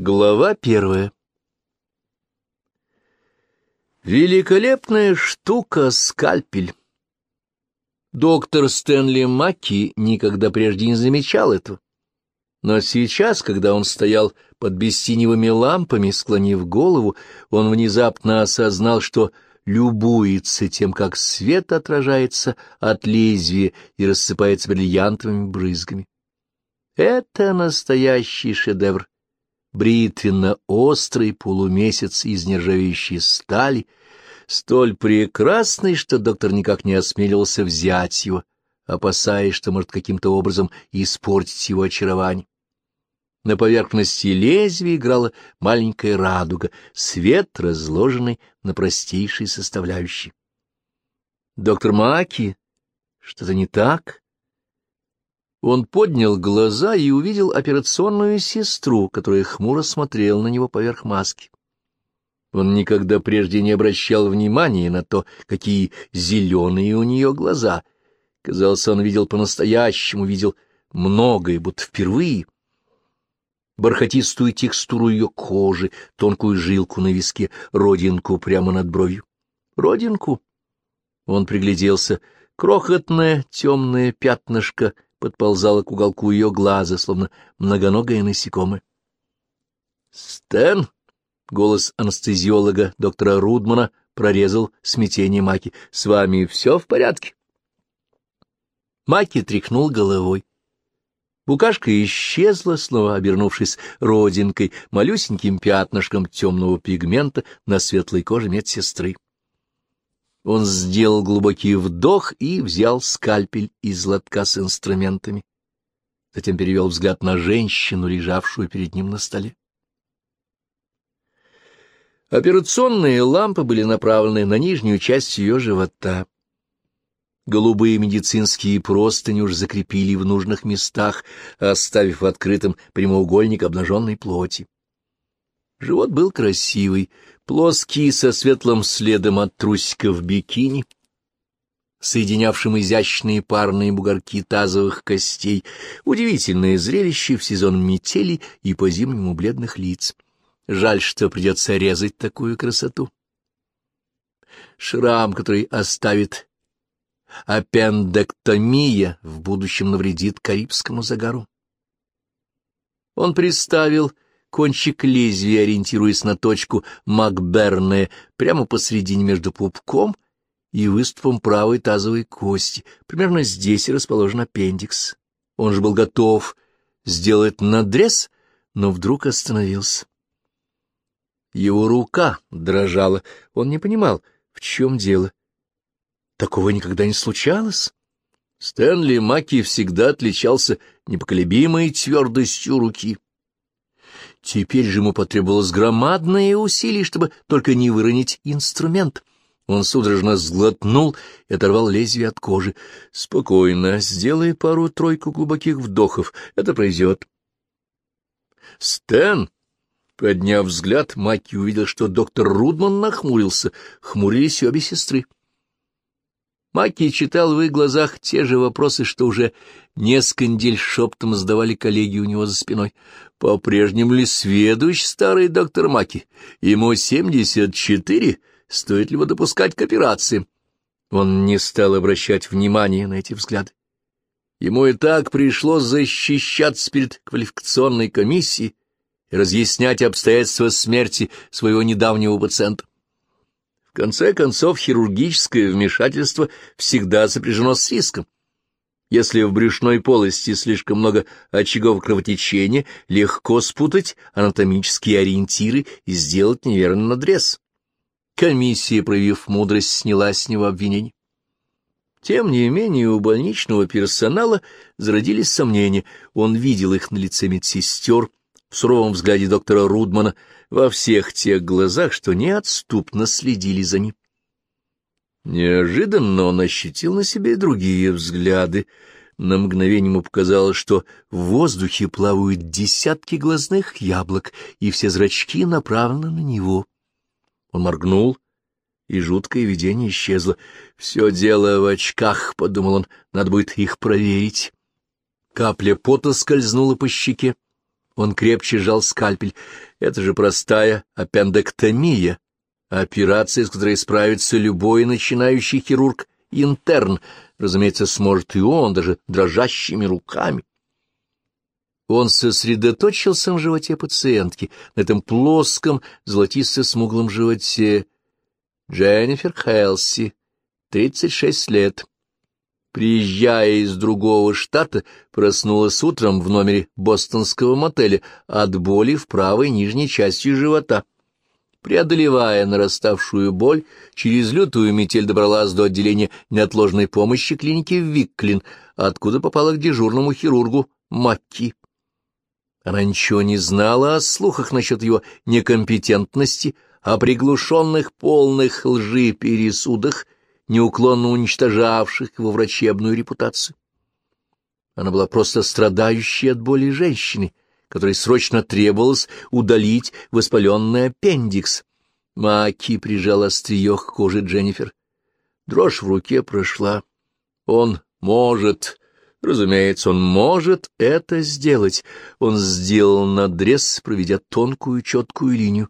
Глава первая Великолепная штука — скальпель. Доктор Стэнли Макки никогда прежде не замечал этого. Но сейчас, когда он стоял под бестиневыми лампами, склонив голову, он внезапно осознал, что любуется тем, как свет отражается от лезвия и рассыпается бриллиантовыми брызгами. Это настоящий шедевр бритвенно-острый полумесяц из нержавеющей стали, столь прекрасный, что доктор никак не осмеливался взять его, опасаясь, что может каким-то образом испортить его очарование. На поверхности лезвия играла маленькая радуга, свет, разложенный на простейшие составляющие. Доктор Маки, что-то не так? Он поднял глаза и увидел операционную сестру, которая хмуро смотрела на него поверх маски. Он никогда прежде не обращал внимания на то, какие зеленые у нее глаза. Казалось, он видел по-настоящему, видел многое, будто впервые. Бархатистую текстуру ее кожи, тонкую жилку на виске, родинку прямо над бровью. Родинку? Он пригляделся. Крохотное темное пятнышко — подползала к уголку ее глаза, словно многоногое насекомое. «Стэн!» — голос анестезиолога доктора Рудмана прорезал смятение Маки. «С вами все в порядке?» Маки тряхнул головой. Букашка исчезла, снова обернувшись родинкой, малюсеньким пятнышком темного пигмента на светлой коже медсестры. Он сделал глубокий вдох и взял скальпель из лотка с инструментами. Затем перевел взгляд на женщину, лежавшую перед ним на столе. Операционные лампы были направлены на нижнюю часть ее живота. Голубые медицинские простыни уж закрепили в нужных местах, оставив открытым прямоугольник обнаженной плоти. Живот был красивый, плоский, со светлым следом от трусиков бикини, соединявшим изящные парные бугорки тазовых костей, удивительное зрелище в сезон метели и по-зимнему бледных лиц. Жаль, что придется резать такую красоту. Шрам, который оставит аппендэктомия, в будущем навредит карибскому загару. Он представил кончик лезвия, ориентируясь на точку Макберне, прямо посредине между пупком и выступом правой тазовой кости. Примерно здесь и расположен аппендикс. Он же был готов сделать надрез, но вдруг остановился. Его рука дрожала, он не понимал, в чем дело. Такого никогда не случалось. Стэнли Маки всегда отличался непоколебимой твердостью руки. Теперь же ему потребовалось громадное усилие, чтобы только не выронить инструмент. Он судорожно сглотнул и оторвал лезвие от кожи. — Спокойно, сделай пару-тройку глубоких вдохов, это пройдет. — Стэн! Подняв взгляд, Маки увидел, что доктор Рудман нахмурился. Хмурились обе сестры. Маки читал в их глазах те же вопросы, что уже несколько недель шептом задавали коллеги у него за спиной. По-прежнему ли сведущ старый доктор Маки? Ему семьдесят четыре, стоит ли его допускать к операции? Он не стал обращать внимания на эти взгляды. Ему и так пришлось защищаться перед квалификационной комиссией и разъяснять обстоятельства смерти своего недавнего пациента конце концов, хирургическое вмешательство всегда сопряжено с риском. Если в брюшной полости слишком много очагов кровотечения, легко спутать анатомические ориентиры и сделать неверный надрез. Комиссия, проявив мудрость, сняла с него обвинение. Тем не менее, у больничного персонала зародились сомнения. Он видел их на лице медсестер, в суровом взгляде доктора Рудмана, во всех тех глазах, что неотступно следили за ним. Неожиданно он ощутил на себе другие взгляды. На мгновение ему показалось, что в воздухе плавают десятки глазных яблок, и все зрачки направлены на него. Он моргнул, и жуткое видение исчезло. «Все дело в очках», — подумал он, — «надо будет их проверить». Капля пота скользнула по щеке. Он крепче сжал скальпель. Это же простая аппендэктомия. Операция, с которой справится любой начинающий хирург-интерн. Разумеется, сможет и он, даже дрожащими руками. Он сосредоточился на животе пациентки, на этом плоском, золотисто-смуглом животе. Дженнифер Хелси, 36 лет. Приезжая из другого штата, проснулась утром в номере бостонского мотеля от боли в правой нижней части живота. Преодолевая нараставшую боль, через лютую метель добралась до отделения неотложной помощи клиники Викклин, откуда попала к дежурному хирургу Макки. Она ничего не знала о слухах насчет его некомпетентности, о приглушенных полных лжи пересудах, неуклонно уничтожавших его врачебную репутацию. Она была просто страдающей от боли женщины, которой срочно требовалось удалить воспаленный аппендикс. Маки прижал острие к коже Дженнифер. Дрожь в руке прошла. Он может Разумеется, он может это сделать. Он сделал надрез, проведя тонкую четкую линию.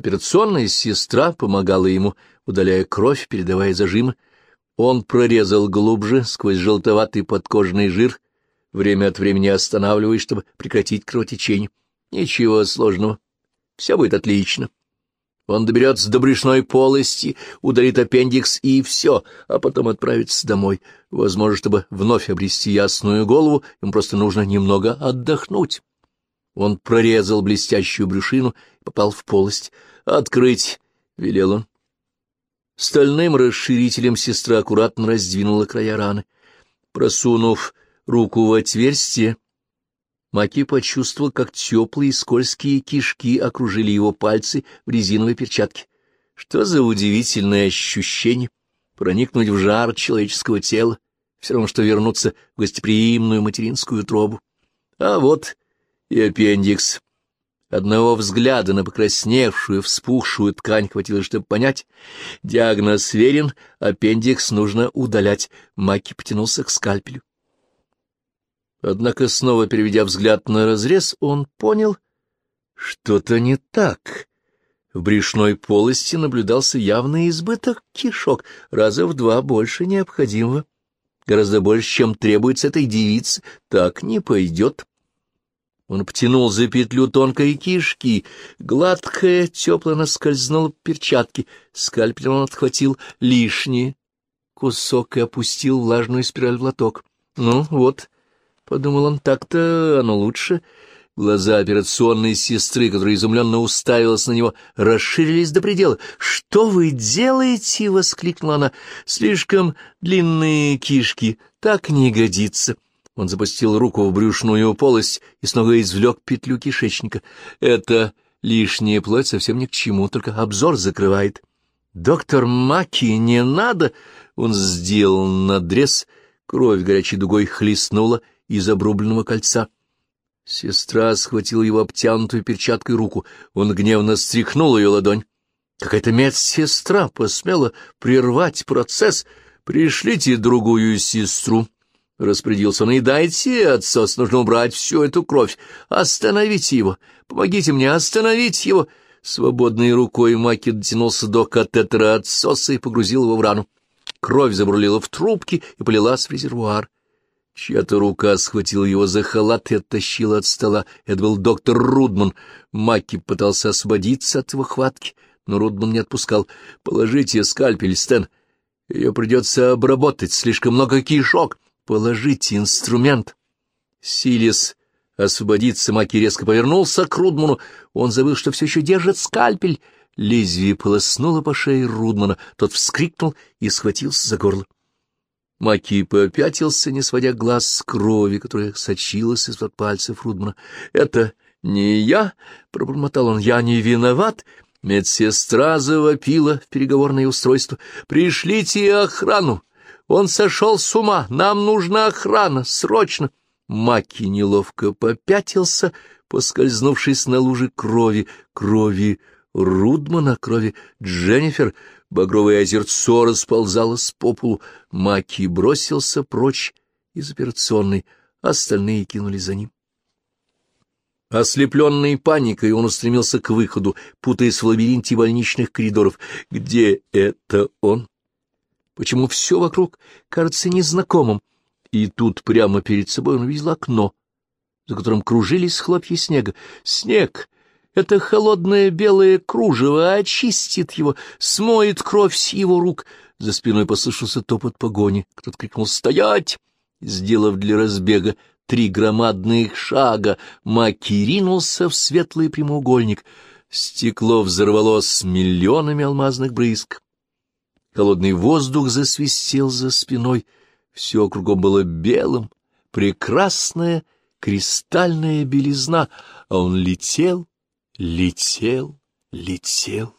Операционная сестра помогала ему, удаляя кровь, передавая зажимы. Он прорезал глубже, сквозь желтоватый подкожный жир, время от времени останавливаясь, чтобы прекратить кровотечение. Ничего сложного. Все будет отлично. Он доберется до брюшной полости, удалит аппендикс и все, а потом отправится домой. Возможно, чтобы вновь обрести ясную голову, ему просто нужно немного отдохнуть. Он прорезал блестящую брюшину и попал в полость. «Открыть!» — велел он. Стальным расширителем сестра аккуратно раздвинула края раны. Просунув руку в отверстие, Маки почувствовал, как теплые скользкие кишки окружили его пальцы в резиновой перчатке. Что за удивительное ощущение проникнуть в жар человеческого тела, все равно, что вернуться в гостеприимную материнскую тробу. А вот и аппендикс. Одного взгляда на покрасневшую, вспухшую ткань хватило, чтобы понять. Диагноз верен, аппендикс нужно удалять. Маки потянулся к скальпелю. Однако, снова переведя взгляд на разрез, он понял, что-то не так. В брюшной полости наблюдался явный избыток кишок, раза в два больше необходимого. Гораздо больше, чем требуется этой девице, так не пойдет. Он потянул за петлю тонкой кишки, гладкая, теплая она скользнула по перчатке, скальпелем он отхватил лишний кусок и опустил влажную спираль в лоток. Ну, вот, подумал он, так-то оно лучше. Глаза операционной сестры, которая изумленно уставилась на него, расширились до предела. «Что вы делаете?» — воскликнула она. «Слишком длинные кишки, так не годится». Он запустил руку в брюшную полость и снова извлек петлю кишечника. «Это лишняя плоть совсем ни к чему, только обзор закрывает». «Доктор Маки, не надо!» Он сделал надрез, кровь горячей дугой хлестнула из обрубленного кольца. Сестра схватила его обтянутую перчаткой руку. Он гневно стряхнул ее ладонь. Какая-то медсестра посмела прервать процесс. «Пришлите другую сестру», — распорядился он, — «и дайте отсос, нужно убрать всю эту кровь. Остановите его, помогите мне остановить его». Свободной рукой Маки дотянулся до катетера отсоса и погрузил его в рану. Кровь забурлила в трубки и полилась в резервуар. Чья-то рука схватила его за халат и оттащила от стола. Это был доктор Рудман. Маки пытался освободиться от его хватки, но Рудман не отпускал. — Положите скальпель, Стэн. Ее придется обработать, слишком много кишок. Положите инструмент. Силис освободиться, Маки резко повернулся к Рудману. Он забыл, что все еще держит скальпель. Лезвие полоснуло по шее Рудмана. Тот вскрикнул и схватился за горло. Маки попятился, не сводя глаз с крови, которая сочилась из-под пальцев Рудмана. — Это не я, — пробормотал он, — я не виноват. Медсестра завопила в переговорное устройство. — Пришлите охрану! Он сошел с ума! Нам нужна охрана! Срочно! Маки неловко попятился, поскользнувшись на луже крови, крови Рудмана, крови Дженнифер, багровое озерцо расползалось по полу, Маки бросился прочь из операционной, остальные кинули за ним. Ослепленный паникой, он устремился к выходу, путаясь в лабиринте больничных коридоров. Где это он? Почему все вокруг кажется незнакомым? И тут прямо перед собой он увидел окно, за которым кружились хлопья снега. Снег! Это холодное белое кружево очистит его, смоет кровь с его рук. За спиной послышался топот погони. Кто-то крикнул «Стоять!» Сделав для разбега три громадных шага, Маки ринулся в светлый прямоугольник. Стекло взорвалось миллионами алмазных брызг. Холодный воздух засвистел за спиной. Все кругом было белым, прекрасная кристальная белизна, а он летел, летел, летел.